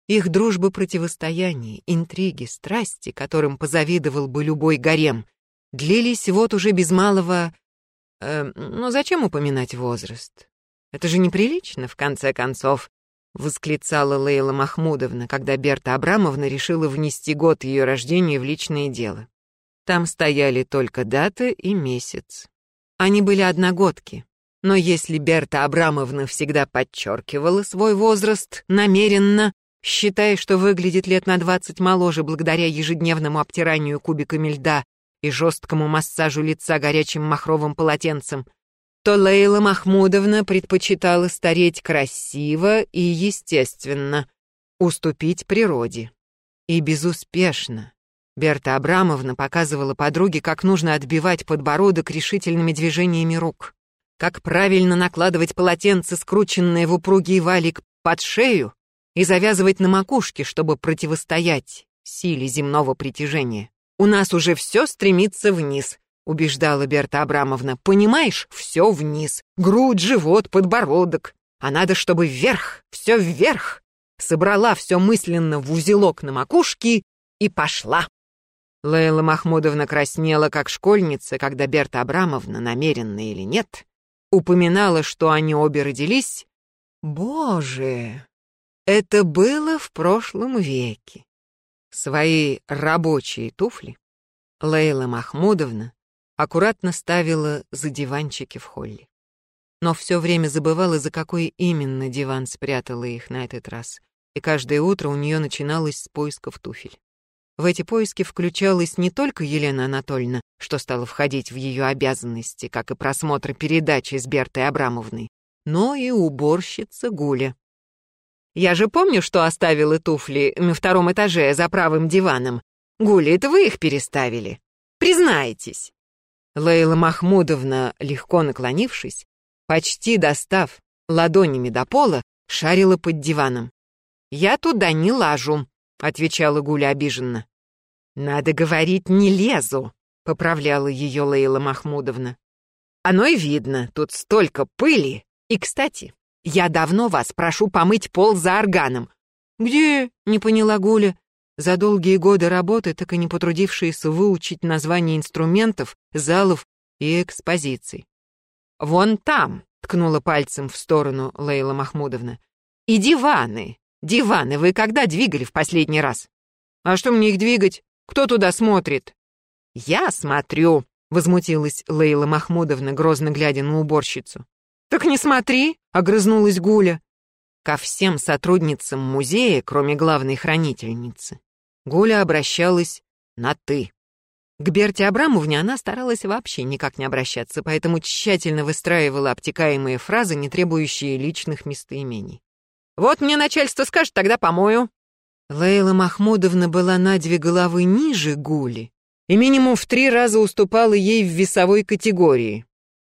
[SPEAKER 1] Их дружба противостояние, интриги, страсти, которым позавидовал бы любой гарем, длились вот уже без малого... Э, ну зачем упоминать возраст? Это же неприлично, в конце концов, восклицала Лейла Махмудовна, когда Берта Абрамовна решила внести год ее рождения в личное дело. Там стояли только дата и месяц. Они были одногодки. Но если Берта Абрамовна всегда подчеркивала свой возраст намеренно, считая, что выглядит лет на двадцать моложе благодаря ежедневному обтиранию кубиками льда и жесткому массажу лица горячим махровым полотенцем, то Лейла Махмудовна предпочитала стареть красиво и естественно, уступить природе. И безуспешно. Берта Абрамовна показывала подруге, как нужно отбивать подбородок решительными движениями рук, как правильно накладывать полотенце, скрученное в упругий валик, под шею и завязывать на макушке, чтобы противостоять силе земного притяжения. «У нас уже все стремится вниз», — убеждала Берта Абрамовна. «Понимаешь, все вниз. Грудь, живот, подбородок. А надо, чтобы вверх, все вверх». Собрала все мысленно в узелок на макушке и пошла. Лейла Махмудовна краснела, как школьница, когда Берта Абрамовна, намеренно или нет, упоминала, что они обе родились. Боже, это было в прошлом веке. Свои рабочие туфли Лейла Махмудовна аккуратно ставила за диванчики в холле. Но все время забывала, за какой именно диван спрятала их на этот раз, и каждое утро у нее начиналось с поисков туфель. В эти поиски включалась не только Елена Анатольевна, что стало входить в ее обязанности, как и просмотр передачи с Бертой Абрамовной, но и уборщица Гуля. «Я же помню, что оставила туфли на втором этаже за правым диваном. Гуля, это вы их переставили? Признайтесь!» Лейла Махмудовна, легко наклонившись, почти достав ладонями до пола, шарила под диваном. «Я туда не лажу», — отвечала Гуля обиженно. «Надо говорить, не лезу», — поправляла ее Лейла Махмудовна. «Оно и видно, тут столько пыли. И, кстати, я давно вас прошу помыть пол за органом». «Где?» — не поняла Гуля за долгие годы работы, так и не потрудившиеся выучить названия инструментов, залов и экспозиций. «Вон там», — ткнула пальцем в сторону Лейла Махмудовна, — «и диваны. Диваны вы когда двигали в последний раз?» «А что мне их двигать? Кто туда смотрит?» «Я смотрю», — возмутилась Лейла Махмудовна, грозно глядя на уборщицу. «Так не смотри», — огрызнулась Гуля. Ко всем сотрудницам музея, кроме главной хранительницы, Гуля обращалась на «ты». К Берте Абрамовне она старалась вообще никак не обращаться, поэтому тщательно выстраивала обтекаемые фразы, не требующие личных местоимений. «Вот мне начальство скажет, тогда помою». Лейла Махмудовна была на две головы ниже Гули и минимум в три раза уступала ей в весовой категории.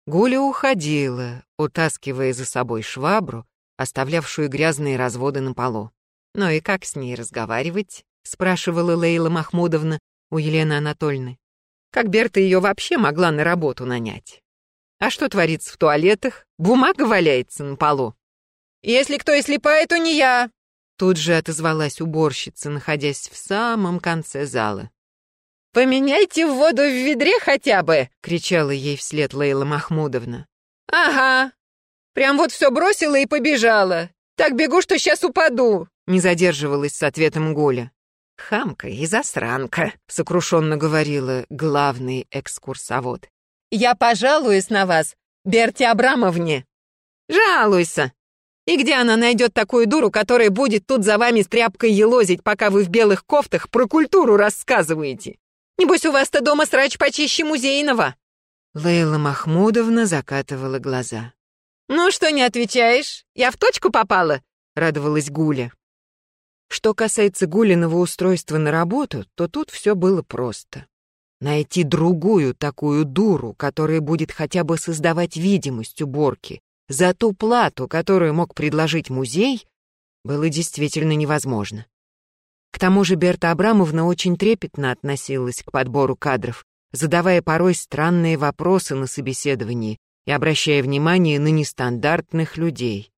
[SPEAKER 1] Гуля уходила, утаскивая за собой швабру, оставлявшую грязные разводы на полу. Ну и как с ней разговаривать? спрашивала Лейла Махмудовна у Елены Анатольевны. Как Берта ее вообще могла на работу нанять? А что творится в туалетах? Бумага валяется на полу. Если кто и слепая, то не я. Тут же отозвалась уборщица, находясь в самом конце зала. «Поменяйте воду в ведре хотя бы!» — кричала ей вслед Лейла Махмудовна. «Ага, прям вот все бросила и побежала. Так бегу, что сейчас упаду!» — не задерживалась с ответом Гуля. «Хамка и засранка», — сокрушенно говорила главный экскурсовод. «Я пожалуюсь на вас, Берте Абрамовне». «Жалуйся. И где она найдет такую дуру, которая будет тут за вами с тряпкой елозить, пока вы в белых кофтах про культуру рассказываете? Небось, у вас-то дома срач почище музейного». Лейла Махмудовна закатывала глаза. «Ну что не отвечаешь? Я в точку попала?» — радовалась Гуля. Что касается Гулиного устройства на работу, то тут все было просто. Найти другую такую дуру, которая будет хотя бы создавать видимость уборки, за ту плату, которую мог предложить музей, было действительно невозможно. К тому же Берта Абрамовна очень трепетно относилась к подбору кадров, задавая порой странные вопросы на собеседовании и обращая внимание на нестандартных людей.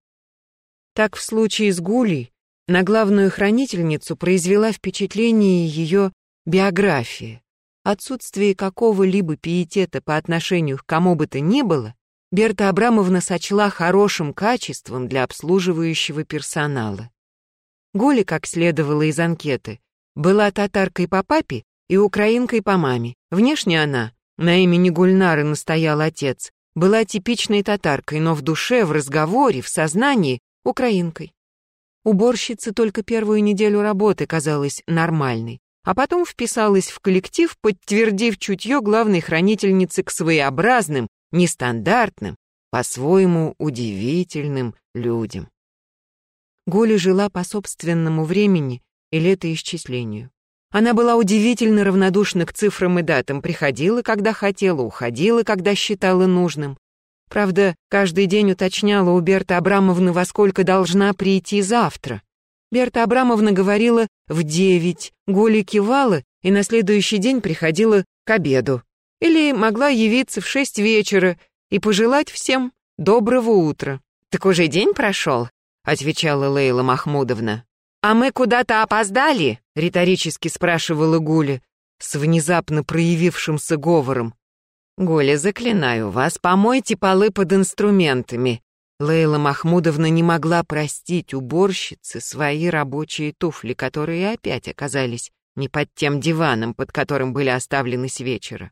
[SPEAKER 1] Так в случае с Гулей на главную хранительницу произвела впечатление ее биография. Отсутствие какого-либо пиетета по отношению к кому бы то ни было Берта Абрамовна сочла хорошим качеством для обслуживающего персонала. Голя, как следовало из анкеты, была татаркой по папе и украинкой по маме. Внешне она, на имени Гульнары настоял отец, была типичной татаркой, но в душе, в разговоре, в сознании — украинкой. Уборщица только первую неделю работы казалась нормальной, а потом вписалась в коллектив, подтвердив чутье главной хранительницы к своеобразным, нестандартным, по-своему удивительным людям. Гуля жила по собственному времени и летоисчислению. Она была удивительно равнодушна к цифрам и датам, приходила, когда хотела, уходила, когда считала нужным. Правда, каждый день уточняла у Берты Абрамовны, во сколько должна прийти завтра. Берта Абрамовна говорила в девять, Голя кивала и на следующий день приходила к обеду. Или могла явиться в шесть вечера и пожелать всем доброго утра. «Так уже день прошел», — отвечала Лейла Махмудовна. «А мы куда-то опоздали?» — риторически спрашивала Гуля с внезапно проявившимся говором. «Гуля, заклинаю вас, помойте полы под инструментами». Лейла Махмудовна не могла простить уборщице свои рабочие туфли, которые опять оказались не под тем диваном, под которым были оставлены с вечера.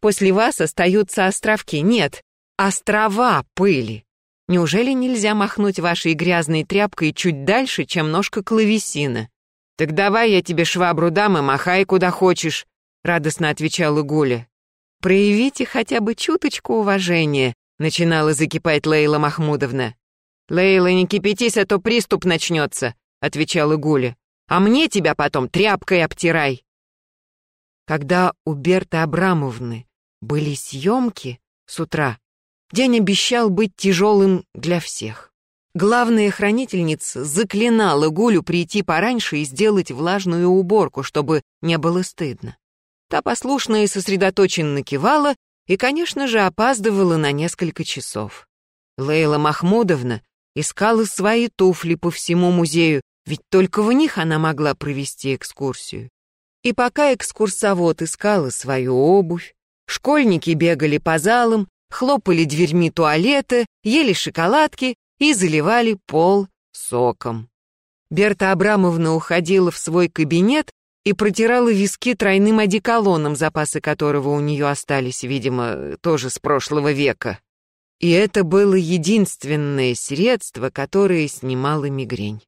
[SPEAKER 1] «После вас остаются островки. Нет, острова пыли. Неужели нельзя махнуть вашей грязной тряпкой чуть дальше, чем ножка клавесина? Так давай я тебе швабру дам и махай куда хочешь, радостно отвечала Гуля. Проявите хотя бы чуточку уважения, начинала закипать Лейла Махмудовна. Лейла, не кипятись, а то приступ начнется, отвечала Гуля. А мне тебя потом тряпкой обтирай. Когда у Берты Абрамовны были съемки с утра, День обещал быть тяжелым для всех. Главная хранительница заклинала Гулю прийти пораньше и сделать влажную уборку, чтобы не было стыдно. Та послушно и сосредоточенно кивала и, конечно же, опаздывала на несколько часов. Лейла Махмудовна искала свои туфли по всему музею, ведь только в них она могла провести экскурсию. И пока экскурсовод искала свою обувь, школьники бегали по залам, хлопали дверьми туалета, ели шоколадки и заливали пол соком. Берта Абрамовна уходила в свой кабинет и протирала виски тройным одеколоном, запасы которого у нее остались, видимо, тоже с прошлого века. И это было единственное средство, которое снимало мигрень.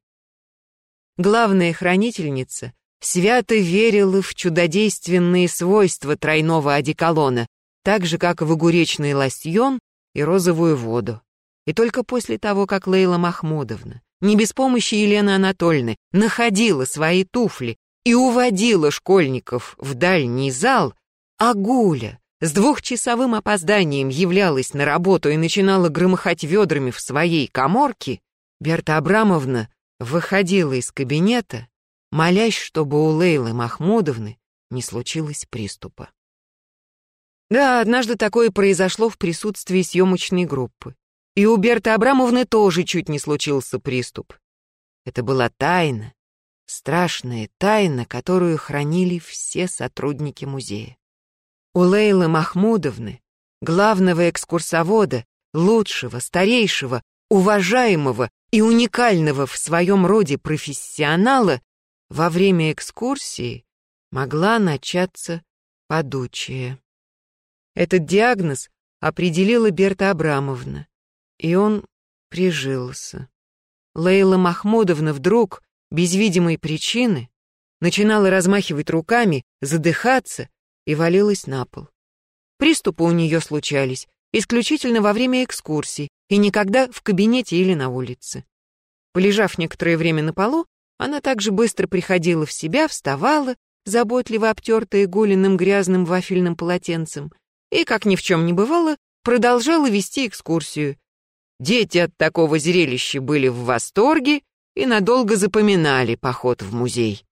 [SPEAKER 1] Главная хранительница свято верила в чудодейственные свойства тройного одеколона, так же, как в огуречный лосьон и розовую воду. И только после того, как Лейла Махмудовна, не без помощи Елены Анатольевны, находила свои туфли и уводила школьников в дальний зал, а Гуля с двухчасовым опозданием являлась на работу и начинала громыхать ведрами в своей коморке, Берта Абрамовна выходила из кабинета, молясь, чтобы у Лейлы Махмудовны не случилось приступа. Да, однажды такое произошло в присутствии съемочной группы. И у Берты Абрамовны тоже чуть не случился приступ. Это была тайна, страшная тайна, которую хранили все сотрудники музея. У Лейлы Махмудовны, главного экскурсовода, лучшего, старейшего, уважаемого и уникального в своем роде профессионала, во время экскурсии могла начаться подучая. Этот диагноз определила Берта Абрамовна, и он прижился. Лейла Махмудовна вдруг, без видимой причины, начинала размахивать руками, задыхаться и валилась на пол. Приступы у нее случались исключительно во время экскурсий и никогда в кабинете или на улице. Полежав некоторое время на полу, она также быстро приходила в себя, вставала, заботливо обтертая голеным грязным вафельным полотенцем, и, как ни в чем не бывало, продолжала вести экскурсию. Дети от такого зрелища были в восторге и надолго запоминали поход в музей.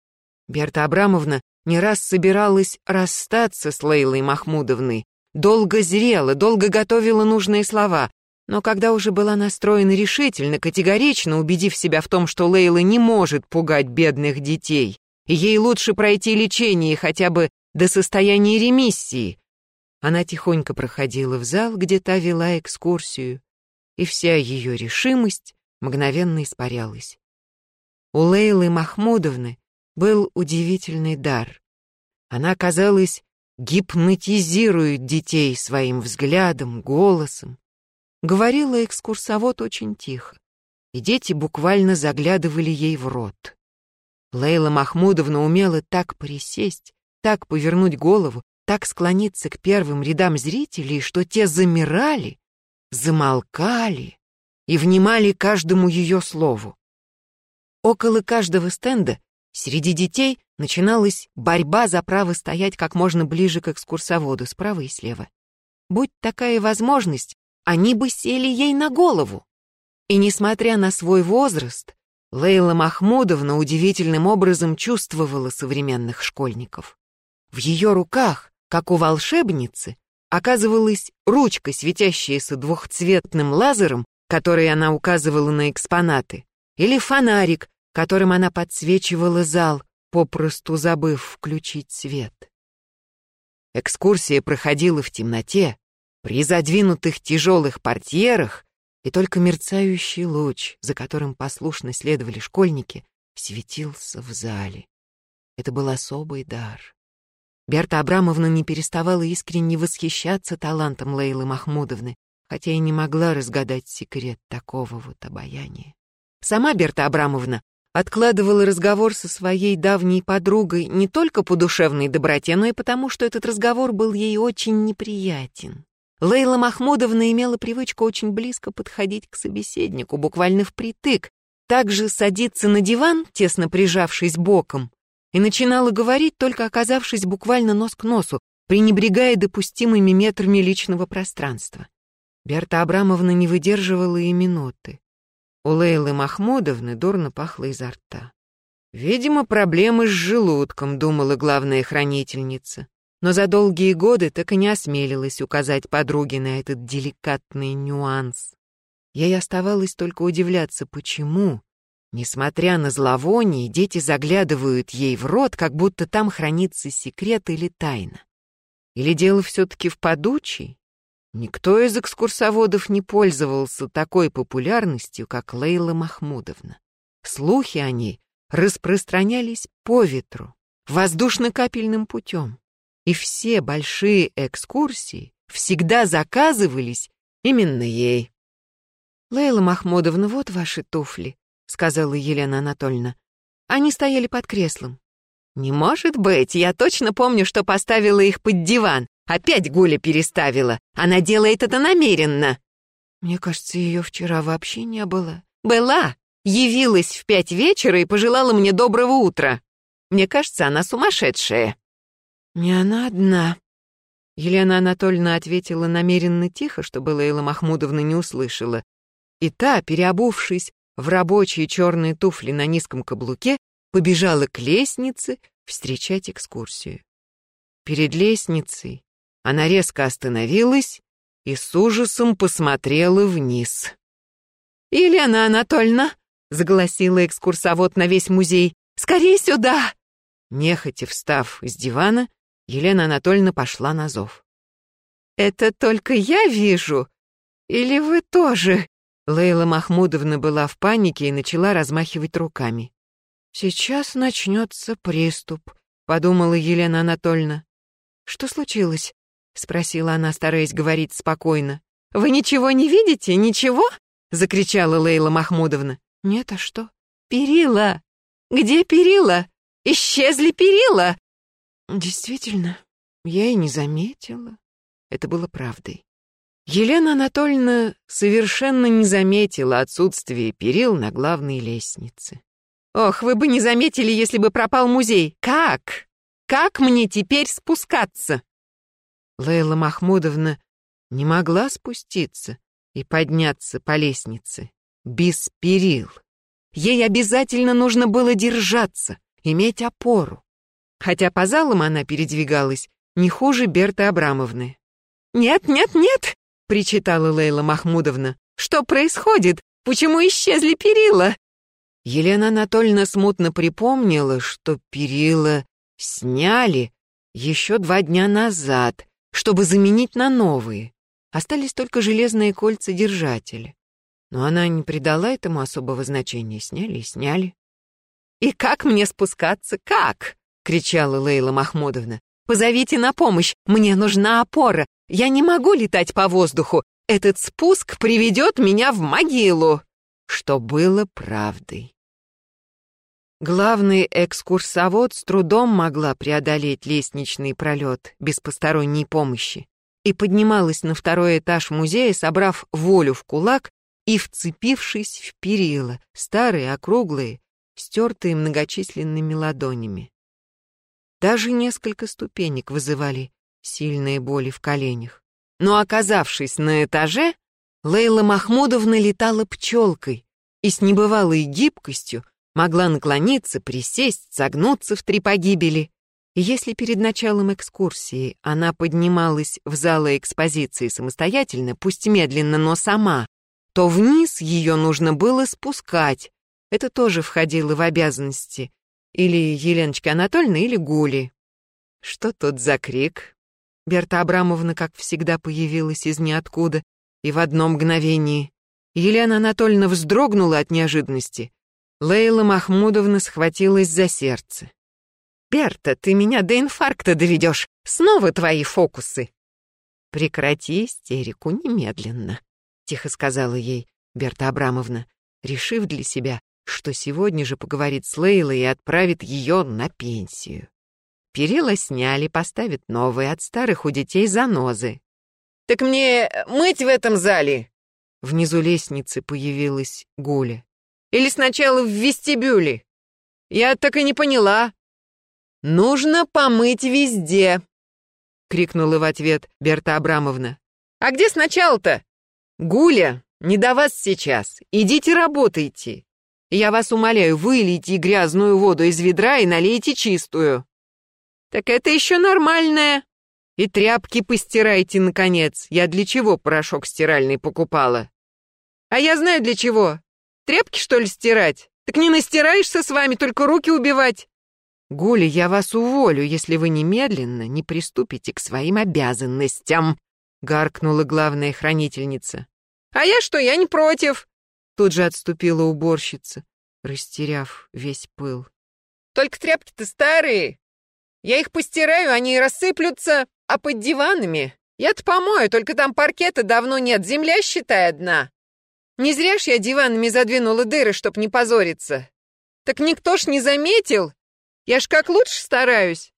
[SPEAKER 1] Берта Абрамовна не раз собиралась расстаться с Лейлой Махмудовной, долго зрела, долго готовила нужные слова, но когда уже была настроена решительно, категорично, убедив себя в том, что Лейла не может пугать бедных детей, ей лучше пройти лечение хотя бы до состояния ремиссии, она тихонько проходила в зал, где та вела экскурсию, и вся ее решимость мгновенно испарялась. У Лейлы Махмудовны был удивительный дар. Она, казалось, гипнотизирует детей своим взглядом, голосом. Говорила экскурсовод очень тихо, и дети буквально заглядывали ей в рот. Лейла Махмудовна умела так присесть, так повернуть голову, так склониться к первым рядам зрителей, что те замирали, замолкали и внимали каждому ее слову. Около каждого стенда среди детей начиналась борьба за право стоять как можно ближе к экскурсоводу, справа и слева. Будь такая возможность, они бы сели ей на голову. И несмотря на свой возраст, Лейла Махмудовна удивительным образом чувствовала современных школьников. В ее руках, как у волшебницы, оказывалась ручка, светящаяся двухцветным лазером, которой она указывала на экспонаты, или фонарик, которым она подсвечивала зал, попросту забыв включить свет. Экскурсия проходила в темноте, при задвинутых тяжелых портьерах, и только мерцающий луч, за которым послушно следовали школьники, светился в зале. Это был особый дар. Берта Абрамовна не переставала искренне восхищаться талантом Лейлы Махмудовны, хотя и не могла разгадать секрет такого вот обаяния. Сама Берта Абрамовна откладывала разговор со своей давней подругой не только по душевной доброте, но и потому, что этот разговор был ей очень неприятен. Лейла Махмудовна имела привычку очень близко подходить к собеседнику, буквально впритык, также садиться на диван, тесно прижавшись боком, и начинала говорить, только оказавшись буквально нос к носу, пренебрегая допустимыми метрами личного пространства. Берта Абрамовна не выдерживала и минуты. У Лейлы Махмудовны дурно пахло изо рта. «Видимо, проблемы с желудком», — думала главная хранительница. Но за долгие годы так и не осмелилась указать подруге на этот деликатный нюанс. Ей оставалось только удивляться, почему, Несмотря на зловоние, дети заглядывают ей в рот, как будто там хранится секрет или тайна. Или дело все-таки в подучей? Никто из экскурсоводов не пользовался такой популярностью, как Лейла Махмудовна. Слухи о ней распространялись по ветру, воздушно-капельным путем. И все большие экскурсии всегда заказывались именно ей. «Лейла Махмудовна, вот ваши туфли», — сказала Елена Анатольевна. Они стояли под креслом. «Не может быть, я точно помню, что поставила их под диван. Опять Гуля переставила. Она делает это намеренно». «Мне кажется, ее вчера вообще не было». «Была. Явилась в пять вечера и пожелала мне доброго утра. Мне кажется, она сумасшедшая». «Не она одна». Елена Анатольевна ответила намеренно тихо, чтобы Лейла Махмудовна не услышала. И та, переобувшись в рабочие черные туфли на низком каблуке, побежала к лестнице встречать экскурсию. Перед лестницей она резко остановилась и с ужасом посмотрела вниз. «Елена Анатольевна!» — загласила экскурсовод на весь музей. «Скорей сюда!» Нехотя встав с дивана, Елена Анатольевна пошла на зов. «Это только я вижу? Или вы тоже?» Лейла Махмудовна была в панике и начала размахивать руками. «Сейчас начнется приступ», — подумала Елена Анатольевна. «Что случилось?» — спросила она, стараясь говорить спокойно. «Вы ничего не видите? Ничего?» — закричала Лейла Махмудовна. «Нет, а что?» «Перила! Где перила? Исчезли перила!» «Действительно, я и не заметила». Это было правдой. Елена Анатольевна совершенно не заметила отсутствие перил на главной лестнице. «Ох, вы бы не заметили, если бы пропал музей! Как? Как мне теперь спускаться?» Лейла Махмудовна не могла спуститься и подняться по лестнице без перил. Ей обязательно нужно было держаться, иметь опору. Хотя по залам она передвигалась не хуже Берты Абрамовны. «Нет, нет, нет!» — причитала Лейла Махмудовна. «Что происходит? Почему исчезли перила?» Елена Анатольевна смутно припомнила, что перила сняли еще два дня назад, чтобы заменить на новые. Остались только железные кольца-держатели. Но она не придала этому особого значения. Сняли и сняли. «И как мне спускаться? Как?» — кричала Лейла Махмудовна. «Позовите на помощь! Мне нужна опора! Я не могу летать по воздуху. Этот спуск приведет меня в могилу!» Что было правдой. Главный экскурсовод с трудом могла преодолеть лестничный пролет без посторонней помощи. и поднималась на второй этаж музея, собрав волю в кулак и вцепившись в перила, старые, округлые, стертые многочисленными ладонями. Даже несколько ступенек вызывали сильные боли в коленях. Но оказавшись на этаже, Лейла Махмудовна летала пчелкой и с небывалой гибкостью могла наклониться, присесть, согнуться в три погибели. И если перед началом экскурсии она поднималась в залы экспозиции самостоятельно, пусть медленно, но сама, то вниз ее нужно было спускать. Это тоже входило в обязанности. Или Еленочки Анатольевны, или Гули. Что тут за крик? Берта Абрамовна, как всегда, появилась из ниоткуда и в одно мгновение. Елена Анатольевна вздрогнула от неожиданности. Лейла Махмудовна схватилась за сердце. «Берта, ты меня до инфаркта доведешь. Снова твои фокусы!» «Прекрати истерику немедленно», — тихо сказала ей Берта Абрамовна, решив для себя, что сегодня же поговорит с Лейлой и отправит ее на пенсию. Перила сняли, поставят новые от старых у детей занозы. «Так мне мыть в этом зале?» Внизу лестницы появилась Гуля. «Или сначала в вестибюле? Я так и не поняла». «Нужно помыть везде!» — крикнула в ответ Берта Абрамовна. «А где сначала-то?» «Гуля, не до вас сейчас. Идите работайте. Я вас умоляю, вылейте грязную воду из ведра и налейте чистую». «Так это еще нормальная. И тряпки постирайте, наконец. Я для чего порошок стиральный покупала?» «А я знаю для чего. Тряпки, что ли, стирать? Так не настираешься с вами, только руки убивать». «Гуля, я вас уволю, если вы немедленно не приступите к своим обязанностям», — гаркнула главная хранительница. «А я что, я не против!» Тут же отступила уборщица, растеряв весь пыл. «Только тряпки-то старые. Я их постираю, они рассыплются, а под диванами я-то помою, только там паркета давно нет, земля, считай, одна. Не зря ж я диванами задвинула дыры, чтоб не позориться. Так никто ж не заметил, я ж как лучше стараюсь.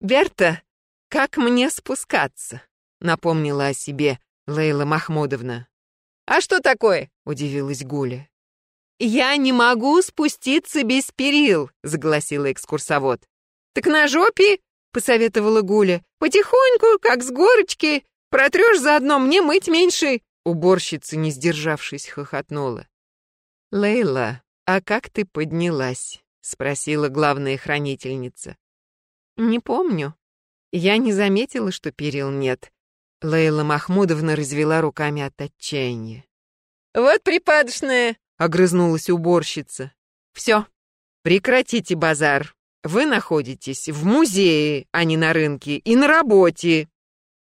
[SPEAKER 1] Берта, как мне спускаться? Напомнила о себе Лейла Махмудовна. А что такое? Удивилась Гуля. Я не могу спуститься без перил, загласила экскурсовод. Так на жопе, посоветовала Гуля. Потихоньку, как с горочки. Протрешь заодно, мне мыть меньше. Уборщица, не сдержавшись, хохотнула. Лейла, а как ты поднялась? — спросила главная хранительница. «Не помню. Я не заметила, что перил нет». Лейла Махмудовна развела руками от отчаяния. «Вот припадочная!» — огрызнулась уборщица. «Все, прекратите базар. Вы находитесь в музее, а не на рынке, и на работе.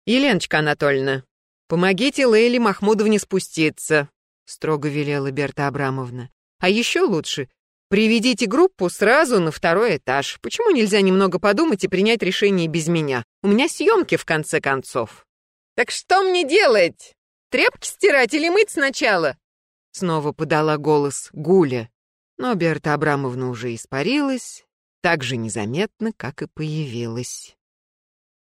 [SPEAKER 1] Еленочка Анатольевна, помогите Лейле Махмудовне спуститься», — строго велела Берта Абрамовна. «А еще лучше Приведите группу сразу на второй этаж. Почему нельзя немного подумать и принять решение без меня? У меня съемки, в конце концов. Так что мне делать? Тряпки стирать или мыть сначала? Снова подала голос Гуля. Но Берта Абрамовна уже испарилась, так же незаметно, как и появилась.